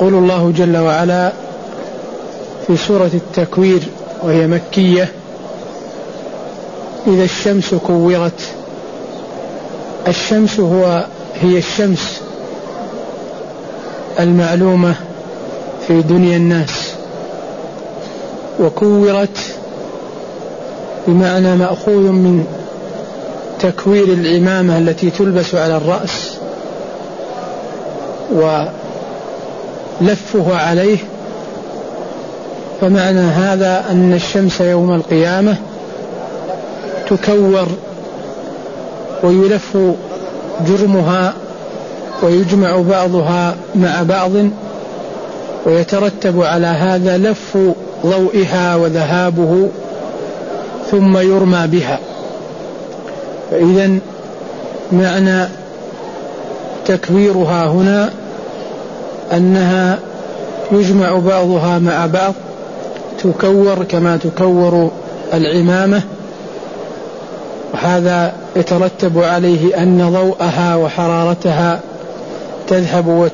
يقول الله جل وعلا في سورة التكوير وهي مكية إذا الشمس كورت الشمس هو هي الشمس المعلومة في دنيا الناس وكورت بمعنى مأخوذ من تكوير العمامة التي تلبس على الرأس ولفه عليه فمعنى هذا أن الشمس يوم القيامة تكور ويلف جرمها ويجمع بعضها مع بعض ويترتب على هذا لف ضوئها وذهابه ثم يرمى بها. فإذا معنى تكويرها هنا أنها يجمع بعضها مع بعض تكور كما تكور العمامة. وهذا يترتب عليه أن ضوءها وحرارتها تذهب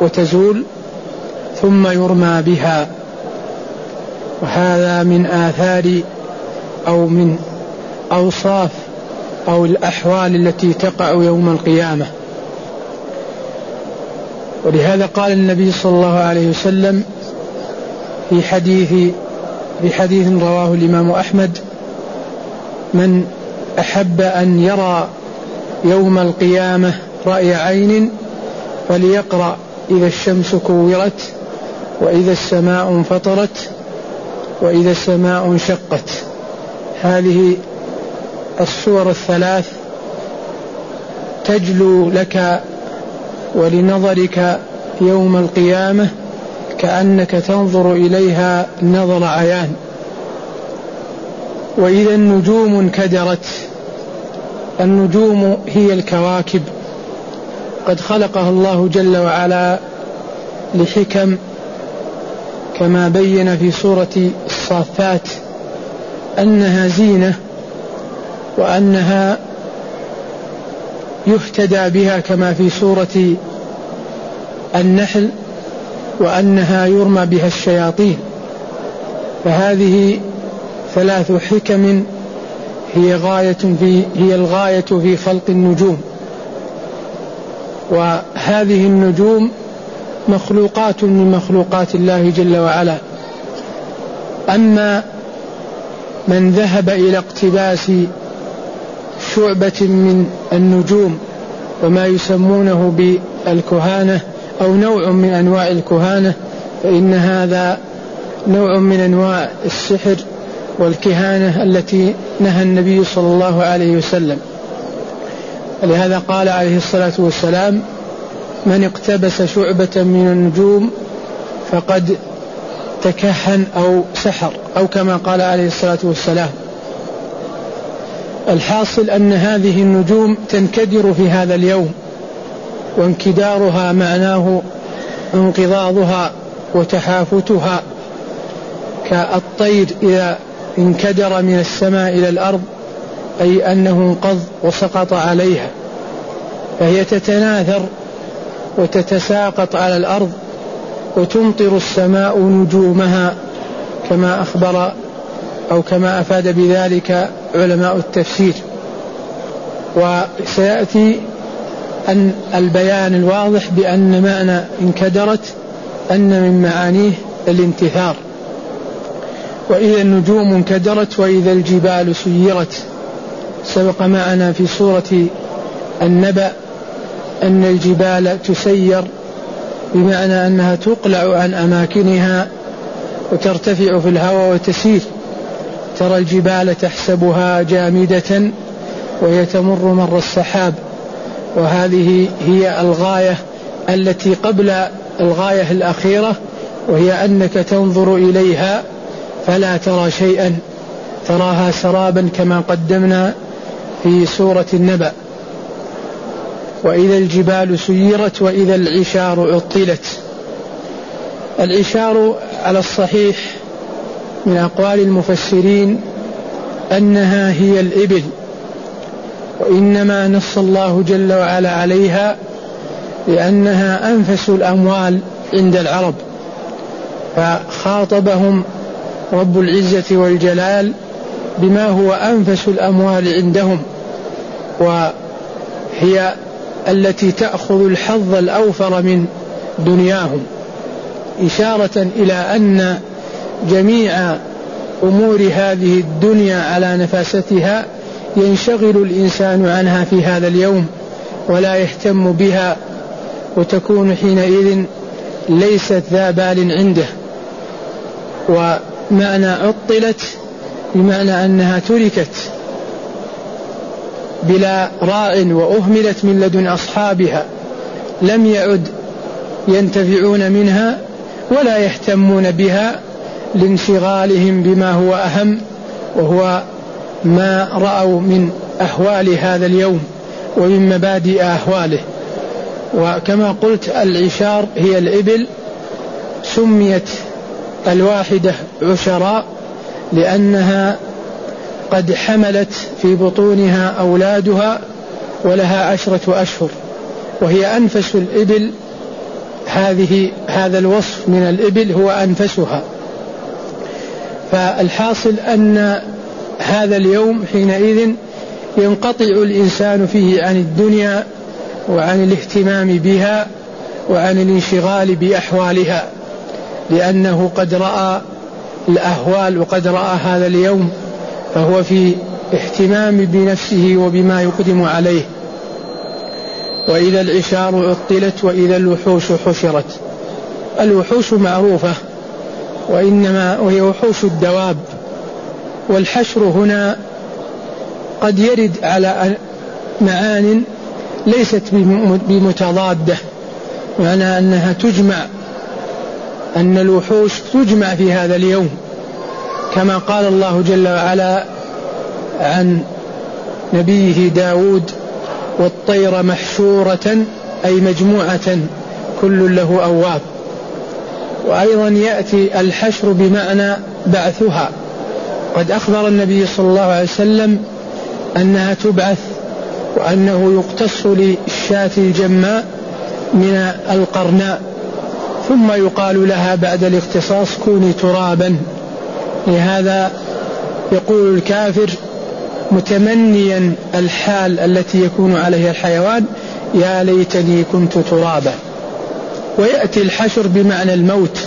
وتزول ثم يرمى بها. وهذا من آثار أو من أوصاف أو الأحوال التي تقع يوم القيامة. ولهذا قال النبي صلى الله عليه وسلم في حديث في حديث رواه الإمام أحمد من أحب أن يرى يوم القيامة رأي عين فليقرأ إذا الشمس كورت وإذا السماء انفطرت وإذا السماء انشقت. هذه الصور الثلاث تجلو لك ولنظرك يوم القيامة كأنك تنظر إليها نظر عيان. وإذا النجوم انكدرت. النجوم هي الكواكب. قد خلقها الله جل وعلا لحكم كما بين في سورة الصافات أنها زينة وأنها يهتدى بها كما في سورة النحل وأنها يرمى بها الشياطين. فهذه ثلاث حكم هي غاية في هي الغاية في خلق النجوم. وهذه النجوم مخلوقات من مخلوقات الله جل وعلا. أما من ذهب إلى اقتباس شعبة من النجوم وما يسمونه بالكهانة أو نوع من أنواع الكهانة فإن هذا نوع من أنواع السحر والكهانة التي نهى النبي صلى الله عليه وسلم. ولهذا قال عليه الصلاة والسلام من اقتبس شعبة من النجوم فقد تكهن أو سحر. أو كما قال عليه الصلاة والسلام الحاصل أن هذه النجوم تنكدر في هذا اليوم وانكدارها معناه انقضاضها وتحافتها كالطير إذا انكدر من السماء إلى الأرض أي أنه انقض وسقط عليها. فهي تتناثر وتتساقط على الأرض وتمطر السماء نجومها كما أخبر أو كما أفاد بذلك علماء التفسير. وسيأتي أن البيان الواضح بأن معنى انكدرت أن من معانيه الانتثار. وإذا النجوم انكدرت وإذا الجبال سيرت. سبق معنا في سورة النبأ أن الجبال تسير بمعنى أنها تقلع عن أماكنها وترتفع في الهواء وتسير. ترى الجبال تحسبها جامدة وهي تمر مر السحاب وهذه هي الغاية التي قبل الغاية الأخيرة وهي أنك تنظر إليها فلا ترى شيئا تراها سرابا كما قدمنا في سورة النبأ. وإذا الجبال سيرت وإذا العشار عطلت. العشار على الصحيح من أقوال المفسرين أنها هي الإبل وإنما نص الله جل وعلا عليها لأنها أنفس الأموال عند العرب فخاطبهم رب العزة والجلال بما هو أنفس الأموال عندهم وهي التي تأخذ الحظ الأوفر من دنياهم إشارة إلى أن جميع أمور هذه الدنيا على نفاستها ينشغل الإنسان عنها في هذا اليوم ولا يهتم بها وتكون حينئذ ليست ذا بال عنده. ومعنى عطلت بمعنى أنها تركت بلا راع وأهملت من لدن أصحابها. لم يعد ينتفعون منها ولا يهتمون بها لانشغالهم بما هو أهم وهو ما رأوا من أحوال هذا اليوم ومن مبادئ أحواله. وكما قلت العشار هي الإبل سميت الواحدة عشراء لأنها قد حملت في بطونها أولادها ولها عشرة أشهر وهي أنفس الإبل. هذه هذا الوصف من الإبل هو أنفسها. فالحاصل أن هذا اليوم حينئذ ينقطع الإنسان فيه عن الدنيا وعن الاهتمام بها وعن الانشغال بأحوالها لأنه قد رأى الأهوال وقد رأى هذا اليوم فهو في اهتمام بنفسه وبما يقدم عليه. وإذا العشار عطلت وإذا الوحوش حشرت الوحوش معروفة وإنما وهي وحوش الدواب. والحشر هنا قد يرد على معان ليست بمتضادة معنى أنها تجمع أن الوحوش تجمع في هذا اليوم. كما قال الله جل وعلا عن نبيه داود والطير محشورة أي مجموعة كل له أواب. وأيضا يأتي الحشر بمعنى بعثها. قد أخبر النبي صلى الله عليه وسلم أنها تبعث وأنه يقتص للشاة الجماء من القرناء ثم يقال لها بعد الاختصاص كوني ترابا. لهذا يقول الكافر متمنيا الحال التي يكون عليها الحيوان يا ليتني كنت ترابا. ويأتي الحشر بمعنى الموت.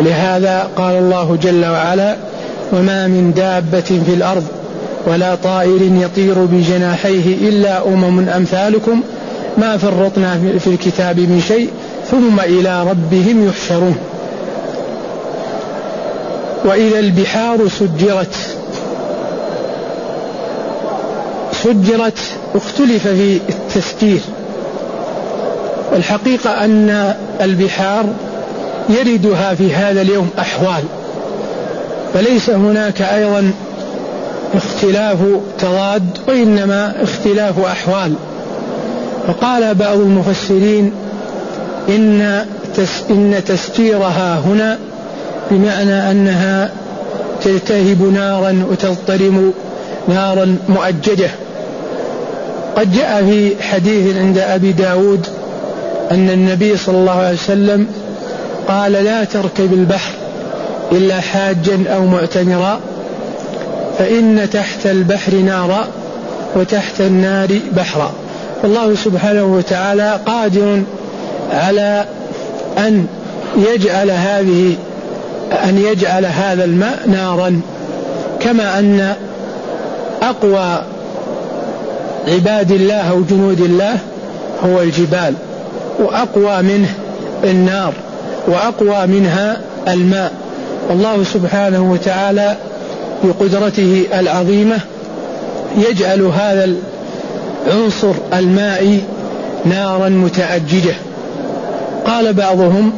لهذا قال الله جل وعلا وما من دابة في الأرض ولا طائر يطير بجناحيه إلا أمم أمثالكم ما فرطنا في الكتاب من شيء ثم إلى ربهم يحشرون. وإذا البحار سجرت سجرت اختلف في التسجير والحقيقة أن البحار يردها في هذا اليوم أحوال فليس هناك أيضا اختلاف تضاد وإنما اختلاف أحوال. فقال بعض المفسرين إن إن تسجيرها هنا بمعنى أنها تلتهب نارا وتضطرم نارا مؤججة. قد جاء في حديث عند أبي داود أن النبي صلى الله عليه وسلم قال لا تركب البحر إلا حاجا أو معتمرا فإن تحت البحر نارا وتحت النار بحرا. الله سبحانه وتعالى قادر على أن يجعل هذه أن يجعل هذا الماء نارا كما أن أقوى عباد الله أو جنود الله هو الجبال. وأقوى منه النار وأقوى منها الماء. الله سبحانه وتعالى بقدرته العظيمة يجعل هذا العنصر المائي نارا متأججة قال بعضهم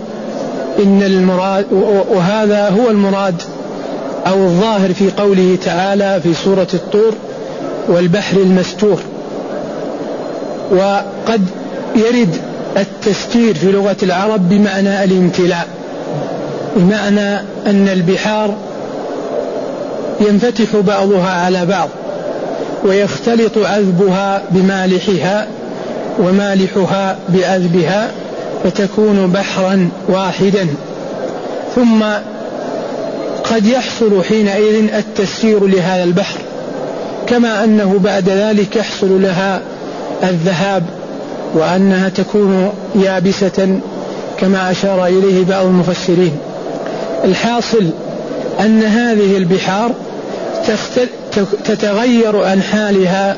إن المراد وهذا هو المراد أو الظاهر في قوله تعالى في سورة الطور والبحر المستور. وقد يرد التستير في لغة العرب بمعنى الامتلاء بمعنى أن البحار ينفتح بعضها على بعض ويختلط عذبها بمالحها ومالحها بعذبها فتكون بحرا واحدا. ثم قد يحصل حينئذ التسيير لهذا البحر كما أنه بعد ذلك يحصل لها الذهاب وأنها تكون يابسة كما أشار إليه بعض المفسرين. الحاصل أن هذه البحار تتغير عن حالها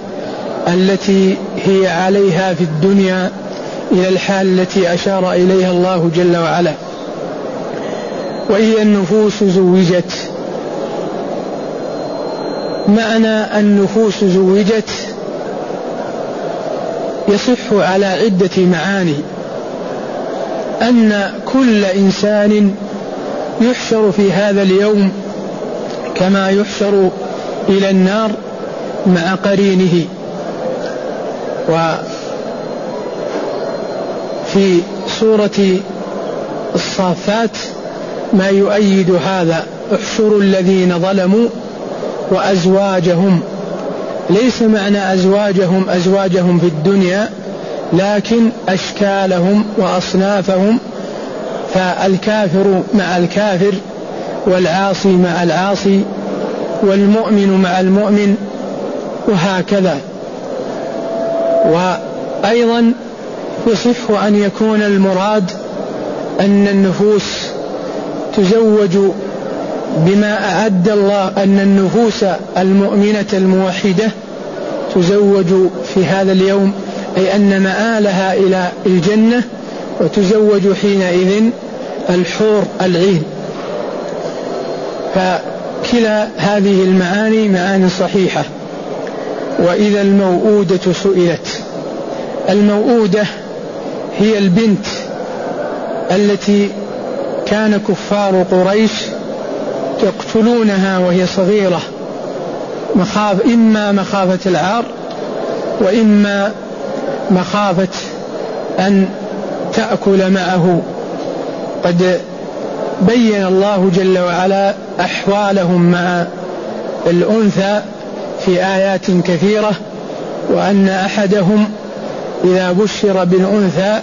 التي هي عليها في الدنيا إلى الحال التي أشار إليها الله جل وعلا. واذا النفوس زوجت. معنى النفوس زوجت يصح على عدة معاني. أن كل إنسان يحشر في هذا اليوم كما يحشر إلى النار مع قرينه. وفي سورة الصافات ما يؤيد هذا احشروا الذين ظلموا وأزواجهم. ليس معنى أزواجهم أزواجهم في الدنيا لكن أشكالهم وأصنافهم فالكافر مع الكافر والعاصي مع العاصي والمؤمن مع المؤمن وهكذا. وأيضا يصح أن يكون المراد أن النفوس تزوج بما أعد الله أن النفوس المؤمنة الموحدة تزوج في هذا اليوم أي أن مآلها إلى الجنة وتزوج حينئذ الحور العين. فكلا هذه المعاني معاني صحيحة. وإذا الموؤودة سئلت الموؤودة هي البنت التي كان كفار قريش يقتلونها وهي صغيرة مخاف إما مخافة العار وإما مخافة أن تأكل معه. قد بين الله جل وعلا أحوالهم مع الأنثى في آيات كثيرة وأن أحدهم إذا بشر بالأنثى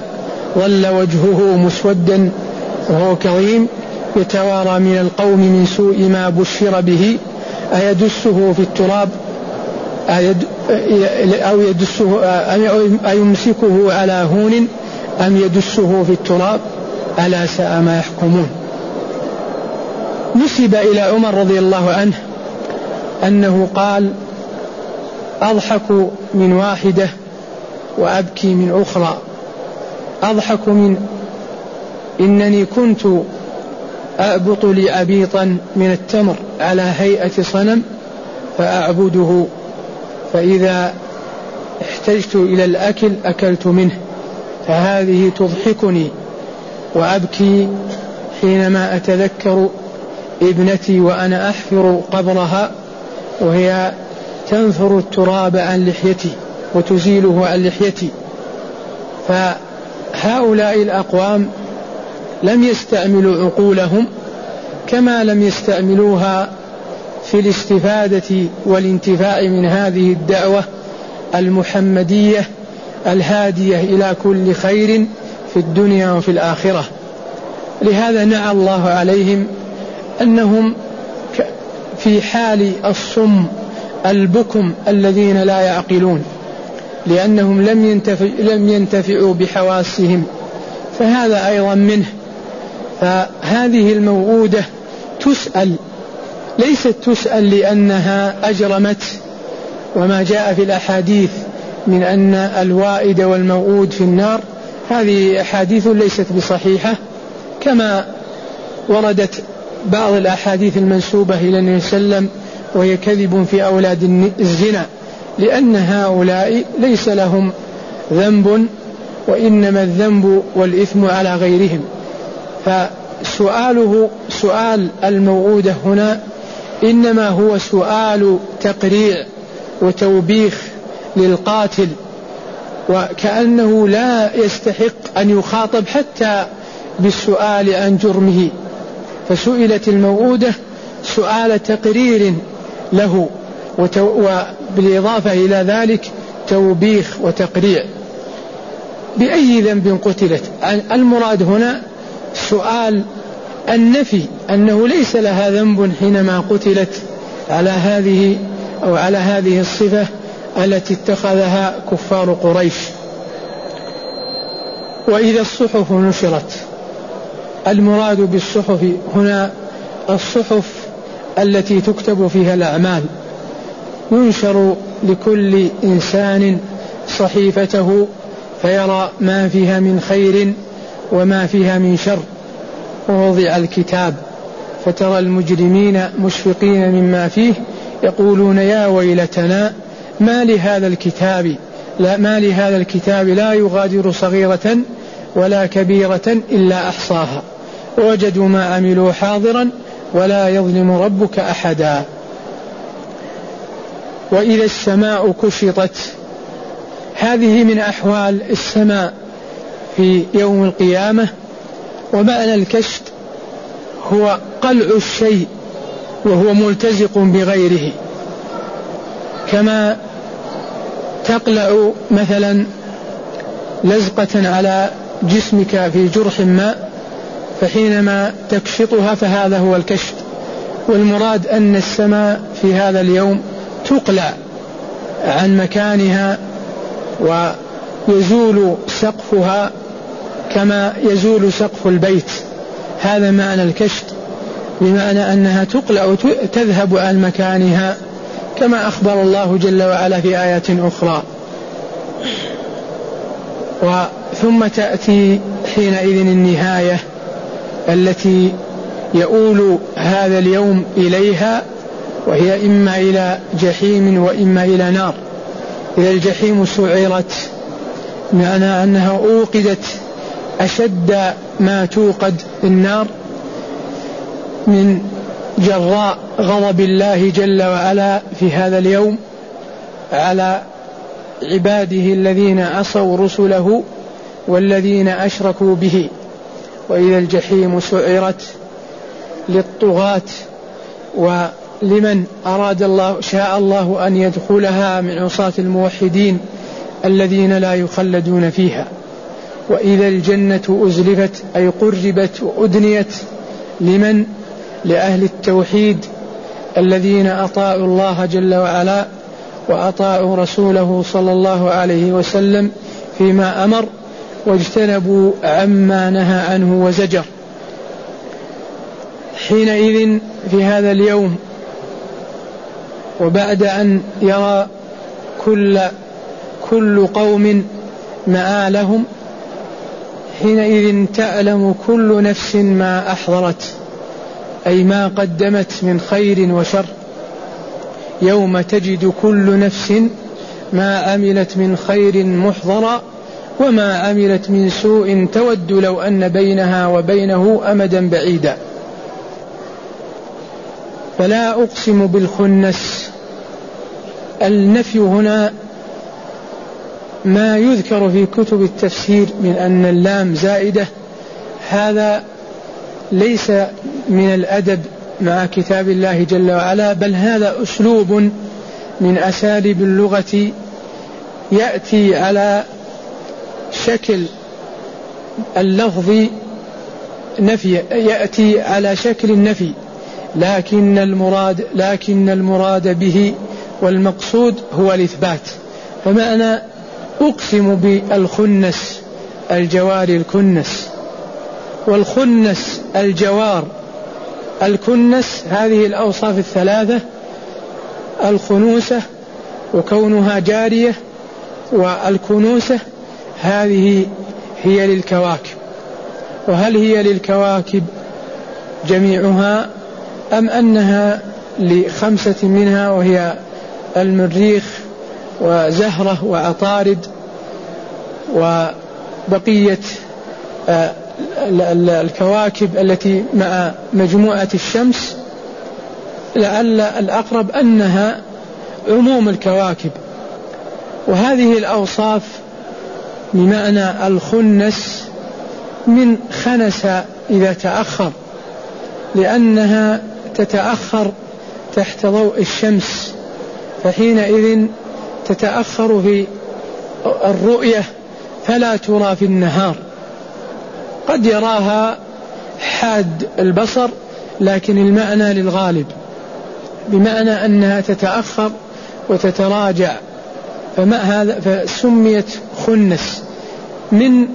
ظل وجهه مسودا وهو كظيم. يتوارى من القوم من سوء ما بشر به أيدسه في التراب أو يدسه أيمسكه على هون أم يدسه في التراب ألا ساء ما يحكمون. نسب إلى عمر رضي الله عنه أنه قال أضحك من واحدة وأبكي من أخرى. أضحك من إنني كنت أأبط لي أبيطا من التمر على هيئة صنم فأعبده. فإذا احتجت إلى الأكل أكلت منه فهذه تضحكني وأبكي حينما أتذكر ابنتي وأنا أحفر قبرها وهي تنثر التراب عن لحيتي وتزيله عن لحيتي. فهؤلاء الأقوام لم يستعملوا عقولهم كما لم يستعملوها في الاستفادة والانتفاع من هذه الدعوة المحمدية الهادية إلى كل خير في الدنيا وفي الآخرة. لهذا نعى الله عليهم أنهم في حال الصم البكم الذين لا يعقلون لأنهم لم, ينتفع لم ينتفعوا بحواسهم. فهذا أيضا منه. فهذه الموؤودة تسأل ليست تسأل لأنها أجرمت وما جاء في الأحاديث من أن الوائد والموؤود في النار هذه أحاديث ليست بصحيحة كما وردت بعض الأحاديث المنسوبة إلى النبي صلى الله عليه وسلم وهي كذب في أولاد الزنا لأن هؤلاء ليس لهم ذنب وإنما الذنب والإثم على غيرهم. فسؤاله سؤال الموعودة هنا إنما هو سؤال تقريع وتوبيخ للقاتل وكأنه لا يستحق أن يخاطب حتى بالسؤال عن جرمه. فسئلت الموعودة سؤال تقرير له وبالإضافة إلى ذلك توبيخ وتقريع. بأي ذنب قتلت؟ المراد هنا سؤال النفي أنه ليس لها ذنب حينما قتلت على هذه أو على هذه الصفة التي اتخذها كفار قريش. وإذا الصحف نشرت المراد بالصحف هنا الصحف التي تكتب فيها الأعمال. ينشر لكل إنسان صحيفته فيرى ما فيها من خير وما فيها من شر ووضع الكتاب فترى المجرمين مشفقين مما فيه يقولون يا ويلتنا ما لهذا الكتاب؟ لا ما لهذا الكتاب لا يغادر صغيرة ولا كبيرة إلا أحصاها. ووجدوا ما عملوا حاضرا ولا يظلم ربك أحدا. وإذا السماء كشطت هذه من أحوال السماء. في يوم القيامة ومعنى الكشط هو قلع الشيء وهو ملتزق بغيره. كما تقلع مثلا لزقة على جسمك في جرح ما فحينما تكشطها فهذا هو الكشط والمراد أن السماء في هذا اليوم تقلع عن مكانها ويزول سقفها كما يزول سقف البيت. هذا معنى الكشط بمعنى أنها تقلع تذهب عن مكانها كما أخبر الله جل وعلا في آيات أخرى. ثم تأتي حينئذ النهاية التي يؤول هذا اليوم إليها وهي إما إلى جحيم وإما إلى نار. إذا الجحيم سعرت معنى أنها أوقدت أشد ما توقد النار من جراء غضب الله جل وعلا في هذا اليوم على عباده الذين عصوا رسله والذين أشركوا به. وإذا الجحيم سعرت للطغاة ولمن أراد الله شاء الله أن يدخلها من عصاة الموحدين الذين لا يخلدون فيها. واذا الجنة أزلفت أي قربت وأدنيت لمن؟ لأهل التوحيد الذين أطاعوا الله جل وعلا وأطاعوا رسوله صلى الله عليه وسلم فيما أمر واجتنبوا عما نهى عنه وزجر. حينئذ في هذا اليوم وبعد أن يرى كل كل قوم مآلهم حينئذ تعلم كل نفس ما أحضرت أي ما قدمت من خير وشر. يوم تجد كل نفس ما عملت من خير محضرا وما عملت من سوء تود لو أن بينها وبينه أمدا بعيدا. فلا أقسم بالخنس. النفي هنا ما يذكر في كتب التفسير من أن اللام زائدة هذا ليس من الأدب مع كتاب الله جل وعلا بل هذا أسلوب من أساليب اللغة يأتي على شكل اللفظ نفي يأتي على شكل النفي لكن المراد لكن المراد به والمقصود هو الإثبات. فمعنى أقسم بالخنس الجوار الكنس. والخنس الجوار. الكنس هذه الأوصاف الثلاثة الخنوسة وكونها جارية والكنوسة هذه هي للكواكب. وهل هي للكواكب جميعها أم أنها لخمسة منها وهي المريخ وزهرة وعطارد وبقية آه، الكواكب التي مع مجموعة الشمس لعل الأقرب أنها عموم الكواكب. وهذه الأوصاف بمعنى الخنس من خنس إذا تأخر لأنها تتأخر تحت ضوء الشمس فحينئذ تتأخر في الرؤية فلا ترى في النهار. قد يراها حاد البصر لكن المعنى للغالب. بمعنى أنها تتأخر وتتراجع. فما هذا فسميت خنس من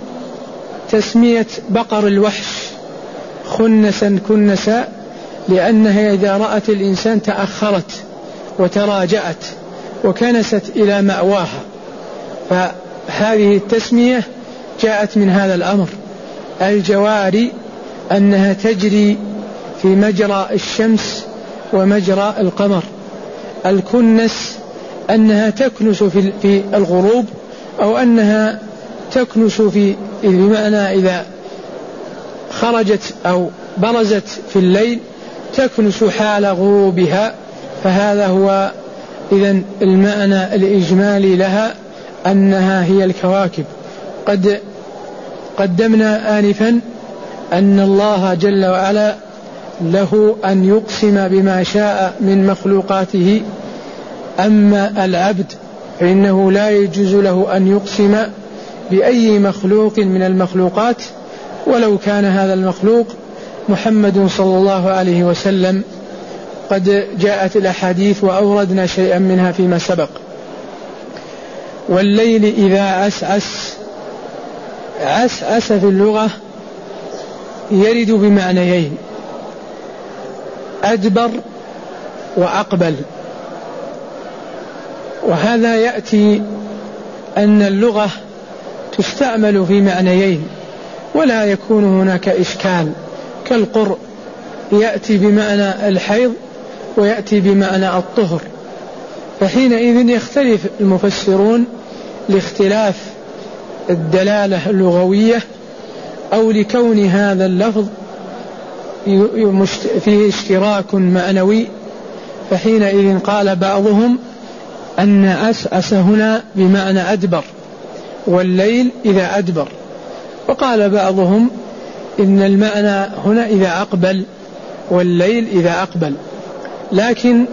تسمية بقر الوحش. خنسا كنسا لأنها إذا رأت الإنسان تأخرت وتراجعت وكنست إلى مأواها. فهذه التسمية جاءت من هذا الأمر. الجواري أنها تجري في مجرى الشمس ومجرى القمر. الكنس أنها تكنس في في الغروب أو أنها تكنس في بمعنى إذا خرجت أو برزت في الليل تكنس حال غروبها فهذا هو إذا المعنى الإجمالي لها. أنها هي الكواكب. قد قدمنا آنفا أن الله جل وعلا له أن يقسم بما شاء من مخلوقاته. أما العبد فإنه لا يجوز له أن يقسم بأي مخلوق من المخلوقات. ولو كان هذا المخلوق محمد صلى الله عليه وسلم قد جاءت الأحاديث وأوردنا شيئا منها فيما سبق. والليل إذا عسعس عسعس في اللغة يرد بمعنيين. أدبر وأقبل. وهذا يأتي أن اللغة تستعمل في معنيين ولا يكون هناك إشكال. كالقرء يأتي بمعنى الحيض ويأتي بمعنى الطهر. فحينئذ يختلف المفسرون لاختلاف الدلالة اللغوية أو لكون هذا اللفظ فيه اشتراك معنوي فحينئذ قال بعضهم أن أسأس هنا بمعنى أدبر والليل إذا أدبر. وقال بعضهم إن المعنى هنا إذا أقبل والليل إذا أقبل. لكن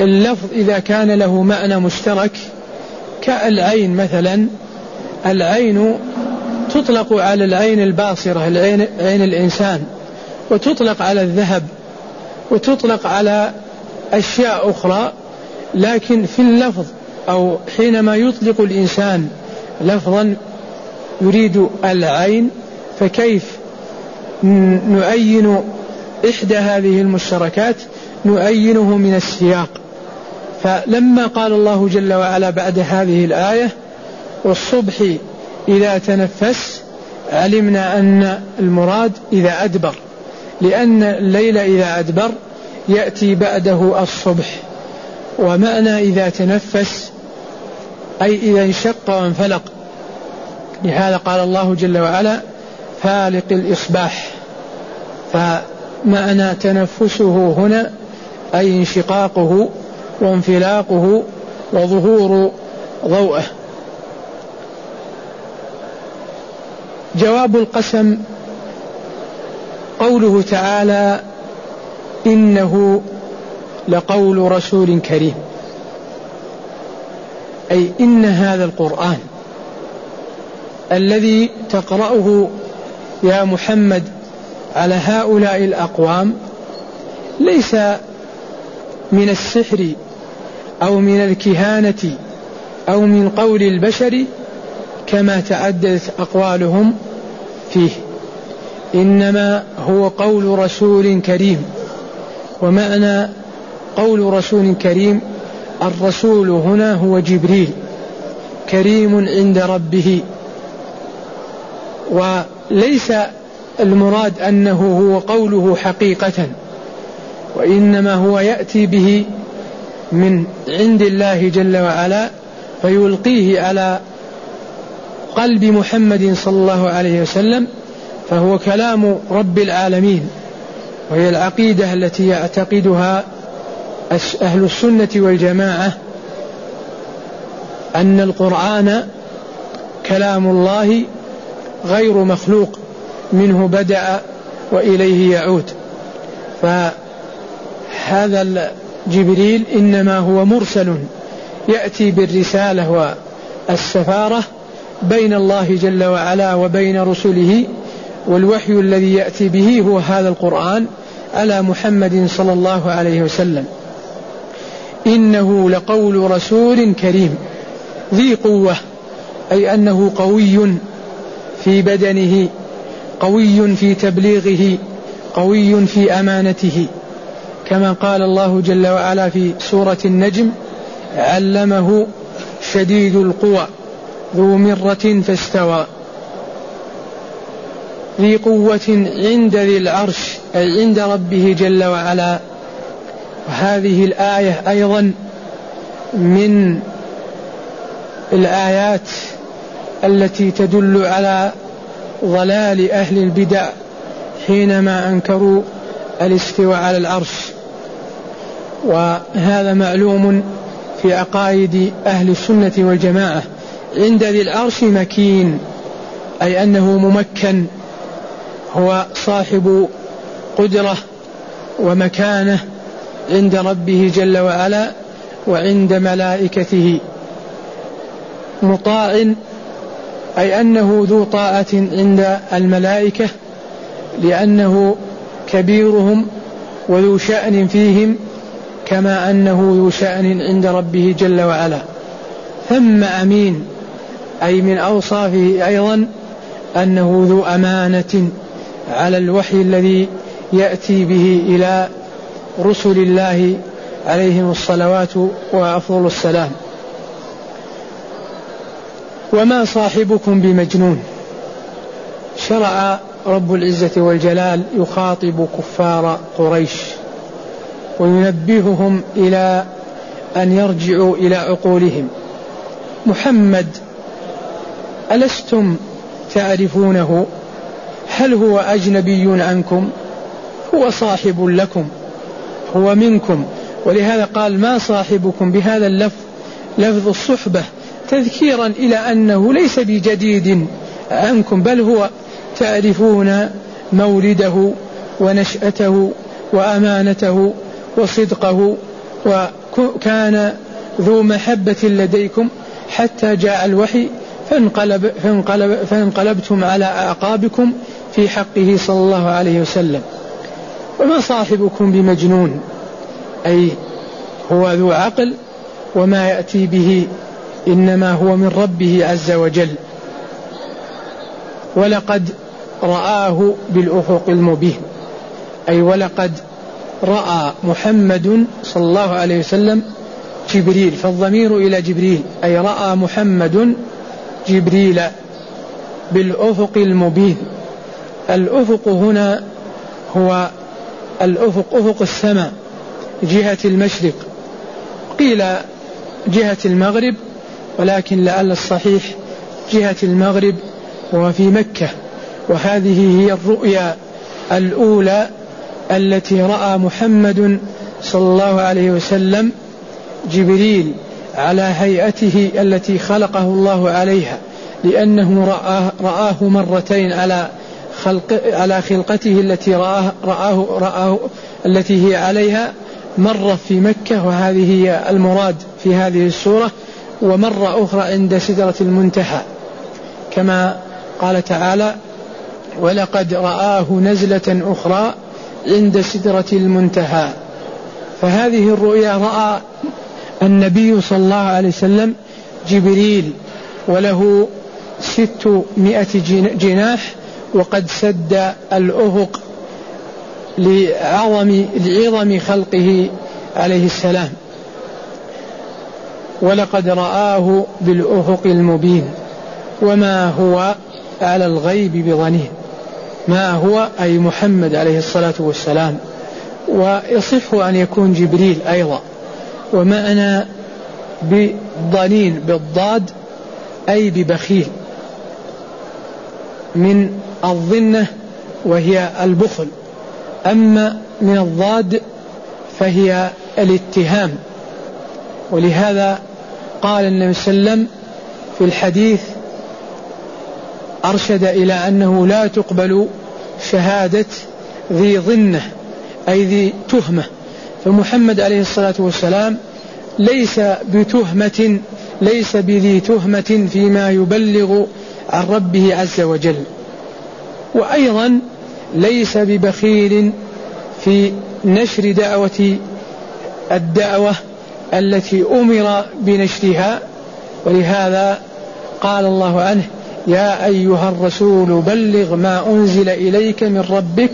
اللفظ إذا كان له معنى مشترك كالعين مثلا العين تطلق على العين الباصرة العين عين الإنسان وتطلق على الذهب وتطلق على أشياء أخرى لكن في اللفظ أو حينما يطلق الإنسان لفظا يريد العين فكيف نؤين إحدى هذه المشتركات؟ نؤينه من السياق. فلما قال الله جل وعلا بعد هذه الآية والصبح إذا تنفس علمنا أن المراد إذا أدبر لأن الليل إذا أدبر يأتي بعده الصبح ومعنى إذا تنفس أي إذا انشق وانفلق. لهذا قال الله جل وعلا فالق الإصباح. فمعنى تنفسه هنا أي انشقاقه وانفلاقه وظهور ضوءه. جواب القسم قوله تعالى إنه لقول رسول كريم. أي إن هذا القرآن الذي تقرأه يا محمد على هؤلاء الأقوام ليس من السحر أو من الكهانة أو من قول البشر كما تعددت أقوالهم فيه. إنما هو قول رسول كريم. ومعنى قول رسول كريم الرسول هنا هو جبريل كريم عند ربه. وليس المراد أنه هو قوله حقيقة وإنما هو يأتي به من عند الله جل وعلا فيلقيه على قلب محمد صلى الله عليه وسلم فهو كلام رب العالمين وهي العقيدة التي يعتقدها أهل السنة والجماعة أن القرآن كلام الله غير مخلوق منه بدأ وإليه يعود. فهذا جبريل إنما هو مرسل يأتي بالرسالة والسفارة بين الله جل وعلا وبين رسله والوحي الذي يأتي به هو هذا القرآن على محمد صلى الله عليه وسلم. إنه لقول رسول كريم ذي قوة أي أنه قوي في بدنه قوي في تبليغه قوي في أمانته. كما قال الله جل وعلا في سورة النجم علمه شديد القوى ذو مرة فاستوى ذي قوة عند ذي العرش أي عند ربه جل وعلا. وهذه الآية أيضا من الآيات التي تدل على ضلال أهل البدع حينما أنكروا الاستواء على العرش. وهذا معلوم في عقائد أهل السنة والجماعة. عند ذي العرش مكين أي أنه ممكن هو صاحب قدرة ومكانة عند ربه جل وعلا وعند ملائكته. مطاع أي أنه ذو طاعة عند الملائكة لأنه كبيرهم وذو شأن فيهم كما أنه ذو شأن عند ربه جل وعلا. ثم أمين أي من أوصافه أيضا أنه ذو أمانة على الوحي الذي يأتي به إلى رسل الله عليهم الصلوات وأفضل السلام. وما صاحبكم بمجنون؟ شرع رب العزة والجلال يخاطب كفار قريش. وينبههم إلى أن يرجعوا إلى عقولهم. محمد ألستم تعرفونه؟ هل هو أجنبي عنكم؟ هو صاحب لكم هو منكم. ولهذا قال ما صاحبكم؟ بهذا اللفظ لفظ الصحبة تذكيرا إلى أنه ليس بجديد عنكم بل هو تعرفون مولده ونشأته وأمانته وصدقه وكان ذو محبة لديكم حتى جاء الوحي فانقلب فانقلب فانقلبتم على أعقابكم في حقه صلى الله عليه وسلم. وما صاحبكم بمجنون؟ أي هو ذو عقل وما يأتي به إنما هو من ربه عز وجل. ولقد رآه بالأفق المبين. أي ولقد رأى محمد صلى الله عليه وسلم جبريل فالضمير إلى جبريل أي رأى محمد جبريل بالأفق المبين. الأفق هنا هو الأفق أفق السماء جهة المشرق. قيل جهة المغرب ولكن لعل الصحيح جهة المغرب وفي مكة. وهذه هي الرؤيا الأولى التي رأى محمد صلى الله عليه وسلم جبريل على هيئته التي خلقه الله عليها لأنه رآه, رآه مرتين على خلق على خلقته التي رآه, رآه, رآه التي هي عليها مرة في مكة وهذه هي المراد في هذه السورة ومرة أخرى عند سدرة المنتهى. كما قال تعالى ولقد رآه نزلة أخرى عند سدرة المنتهى. فهذه الرؤيا رأى النبي صلى الله عليه وسلم جبريل وله ستمائة جناح وقد سد الأفق لعظم لعظم خلقه عليه السلام. ولقد رآه بالأفق المبين. وما هو على الغيب بضنين ما هو أي محمد عليه الصلاة والسلام. ويصح أن يكون جبريل أيضا. ومعنى بضنين بالضاد أي ببخيل. من الظنة وهي البخل. أما من الضاد فهي الاتهام. ولهذا قال النبي صلى الله عليه وسلم في الحديث أرشد إلى أنه لا تقبل شهادة ذي ظنة أي ذي تهمة. فمحمد عليه الصلاة والسلام ليس بتهمة ليس بذي تهمة فيما يبلغ عن ربه عز وجل. وأيضا ليس ببخيل في نشر دعوة الدعوة التي أمر بنشرها ولهذا قال الله عنه يا أيها الرسول بلغ ما أنزل إليك من ربك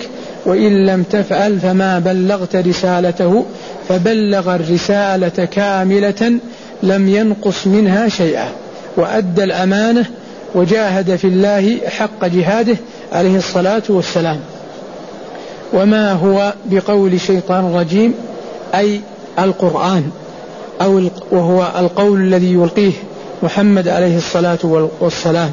وإن لم تفعل فما بلغت رسالته. فبلغ الرسالة كاملة لم ينقص منها شيئا. وأدى الأمانة وجاهد في الله حق جهاده عليه الصلاة والسلام. وما هو بقول شيطان رجيم أي القرآن. أو وهو القول الذي يلقيه محمد عليه الصلاة والسلام.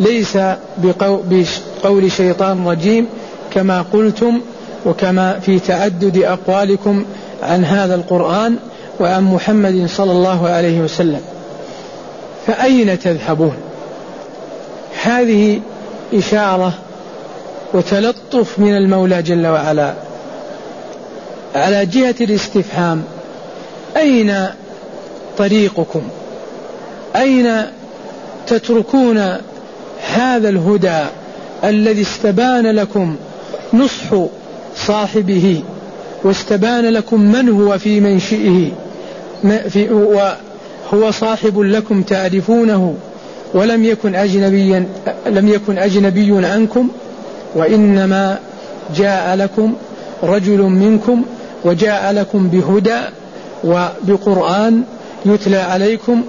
ليس بقول شيطان رجيم كما قلتم وكما في تعدد أقوالكم عن هذا القرآن وعن محمد صلى الله عليه وسلم. فأين تذهبون؟ هذه إشارة وتلطف من المولى جل وعلا. على جهة الاستفهام أين طريقكم؟ أين تتركون هذا الهدى الذي استبان لكم نصح صاحبه واستبان لكم من هو في منشئه في وهو صاحب لكم تعرفونه ولم يكن أجنبيا لم يكن أجنبي عنكم وإنما جاء لكم رجل منكم وجاء لكم بهدى وبقرآن يتلى عليكم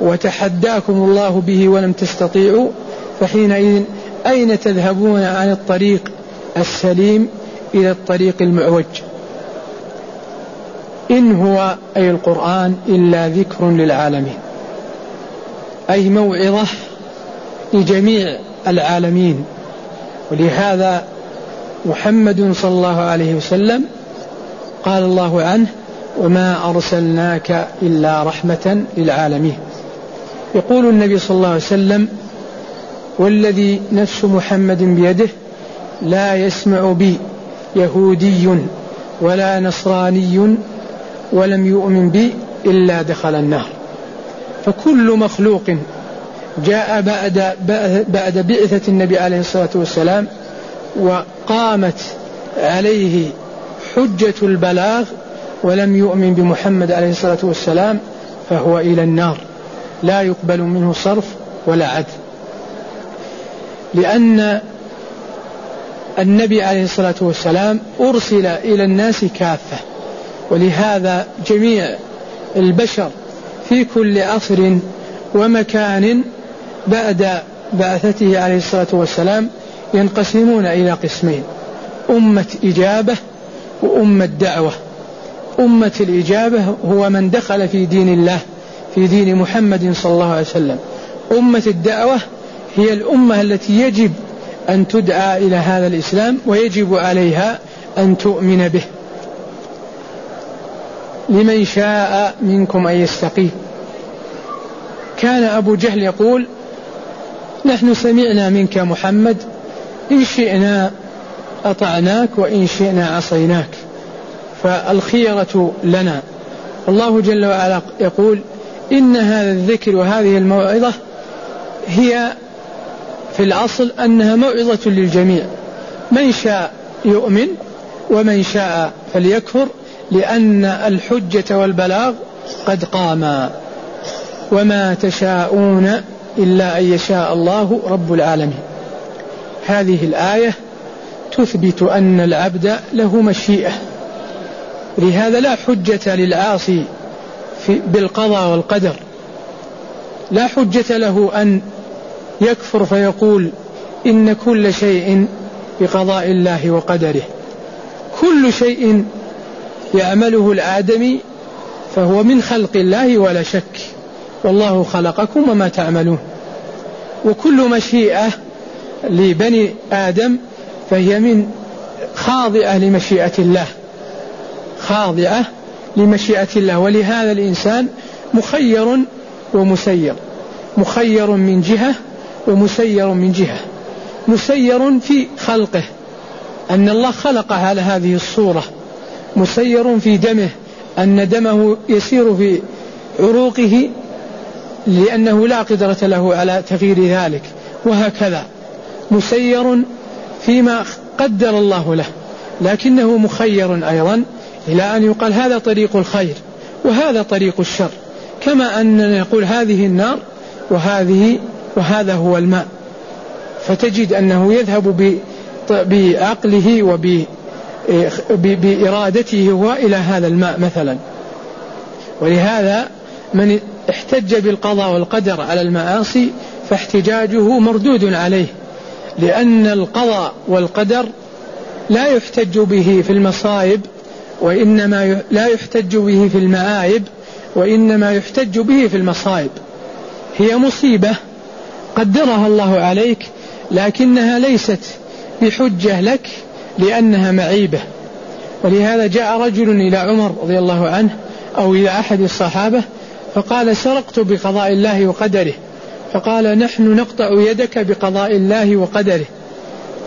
وتحداكم الله به ولم تستطيعوا فحينئذ أين تذهبون عن الطريق السليم إلى الطريق المعوج؟ إن هو أي القرآن إلا ذكر للعالمين. أي موعظة لجميع العالمين. ولهذا محمد صلى الله عليه وسلم قال الله عنه وما أرسلناك إلا رحمة للعالمين. يقول النبي صلى الله عليه وسلم والذي نفس محمد بيده لا يسمع بي يهودي ولا نصراني ولم يؤمن بي إلا دخل النار. فكل مخلوق جاء بعد بعد بعثة النبي عليه الصلاة والسلام وقامت عليه حجة البلاغ ولم يؤمن بمحمد عليه الصلاة والسلام فهو إلى النار. لا يقبل منه صرف ولا عدل. لأن النبي عليه الصلاة والسلام أرسل إلى الناس كافة ولهذا جميع البشر في كل عصر ومكان بعد بعثته عليه الصلاة والسلام ينقسمون إلى قسمين أمة إجابة وأمة دعوة. أمة الإجابة هو من دخل في دين الله في دين محمد صلى الله عليه وسلم. أمة الدعوة هي الأمة التي يجب أن تدعى إلى هذا الإسلام ويجب عليها أن تؤمن به. لمن شاء منكم أن يستقيم. كان أبو جهل يقول نحن سمعنا منك محمد إن شئنا أطعناك وإن شئنا عصيناك فالخيرة لنا. الله جل وعلا يقول إن هذا الذكر وهذه الموعظة هي في الأصل أنها موعظة للجميع. من شاء يؤمن ومن شاء فليكفر لأن الحجة والبلاغ قد قاما. وما تشاءون إلا أن يشاء الله رب العالمين. هذه الآية تثبت أن العبد له مشيئة. لهذا لا حجة للعاصي بالقضاء والقدر. لا حجة له أن يكفر فيقول إن كل شيء بقضاء الله وقدره. كل شيء يعمله الآدمي فهو من خلق الله ولا شك. والله خلقكم وما تعملون. وكل مشيئة لبني آدم فهي من خاضعة لمشيئة الله. خاضعة لمشيئة الله. ولهذا الإنسان مخير ومسير. مخير من جهة ومسير من جهة. مسير في خلقه. أن الله خلقه على هذه الصورة. مسير في دمه. أن دمه يسير في عروقه لأنه لا قدرة له على تغيير ذلك. وهكذا. مسير فيما قدر الله له. لكنه مخير أيضا إلى أن يقال هذا طريق الخير وهذا طريق الشر. كما أننا نقول هذه النار وهذه وهذا هو الماء. فتجد أنه يذهب بعقله وب بإرادته هو إلى هذا الماء مثلا. ولهذا من احتج بالقضاء والقدر على المعاصي فاحتجاجه مردود عليه لأن القضاء والقدر لا يحتج به في المصائب وإنما لا يحتج به في المآيب وإنما يحتج به في المصائب. هي مصيبة قدرها الله عليك لكنها ليست بحجة لك لأنها معيبة. ولهذا جاء رجل إلى عمر رضي الله عنه أو إلى أحد الصحابة فقال سرقت بقضاء الله وقدره. فقال نحن نقطع يدك بقضاء الله وقدره.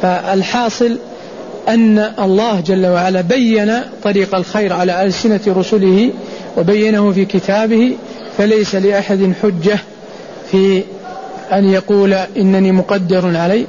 فالحاصل أن الله جل وعلا بين طريق الخير على ألسنة رسله وبينه في كتابه فليس لأحد حجة في أن يقول إنني مقدر علي